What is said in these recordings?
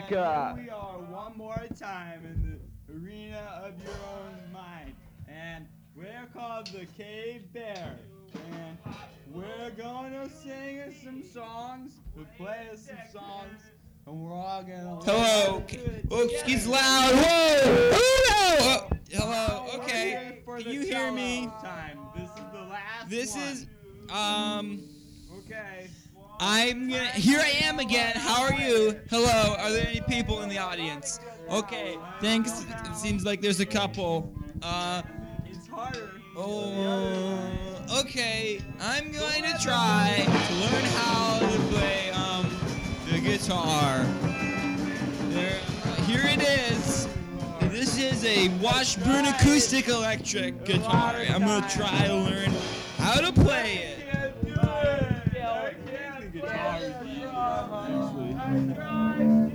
harmonica. Here we are one more time in the arena of your own mind. And we're called the Cave Bear. And we're going to sing us some songs, we play us some songs, and we're all going to. Hello. Oh, he's loud. Whoa. Oh no. Oh, hello. We're Okay. Can you hear me? Time. This is the last This one. is um. Okay. I'm gonna. Here I am again. How are you? Hello. Are there any people in the audience? Okay. Thanks. It seems like there's a couple. Uh. It's harder. Oh. Okay. I'm going to try to learn how to play um the guitar. There. Here it is. This is a Washburn acoustic electric guitar. I'm gonna try to learn how to play it.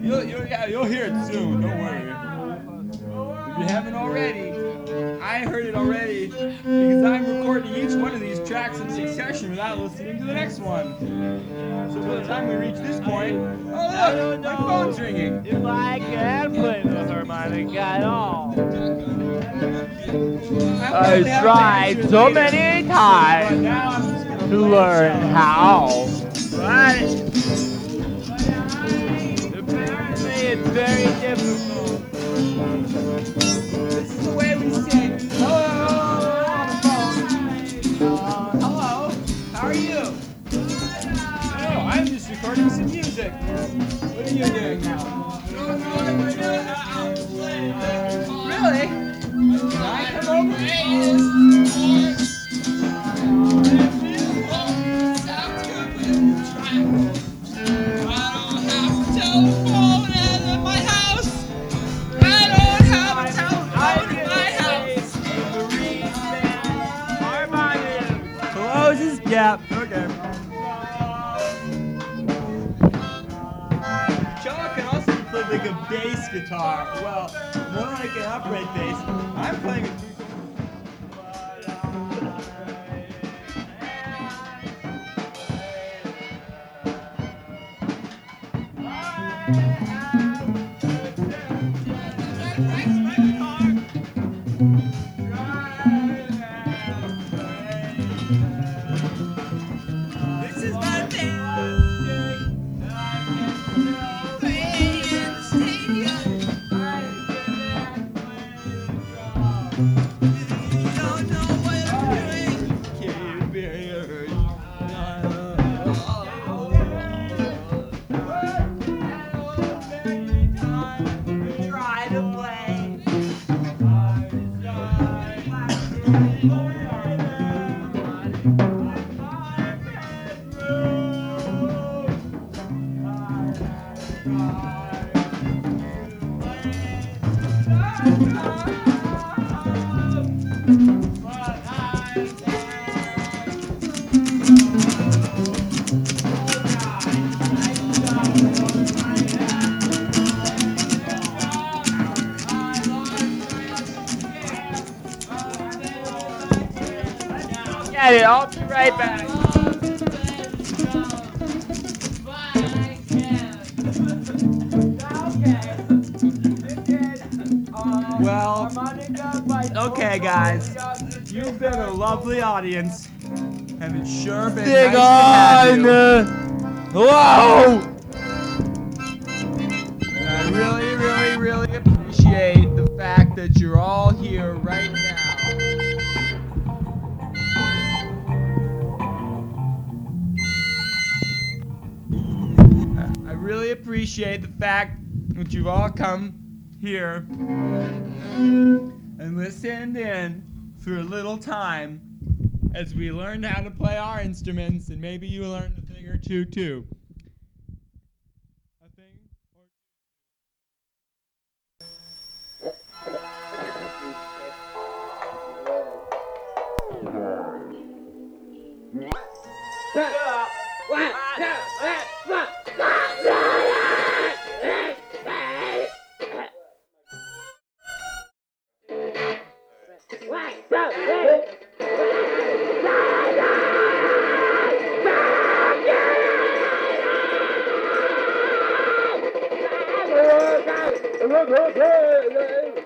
You'll, you'll, yeah, you'll hear it soon. Don't worry. If you haven't already, I heard it already because I'm recording each one of these tracks in succession without listening to the next one. So by the time we reach this point, oh look, my phone's ringing. If I can play the harmonica at all. I tried so many times Now I'm just gonna learn how. But very difficult. This is the way we sing. Hello, hello, how are you? Oh, I'm just recording some music. What are you doing now? Really? I come over? Like a bass guitar. Well, more like an upright bass. I'm playing a I'll be right back. Okay, guys. You've been a lovely audience. And it's sure been nice to have on! you. Whoa! And I really, really, really appreciate the fact that you're all here right now. I really appreciate the fact that you've all come here and listened in for a little time as we learned how to play our instruments, and maybe you learned a thing or two too. A thing Yeah, yeah, yeah.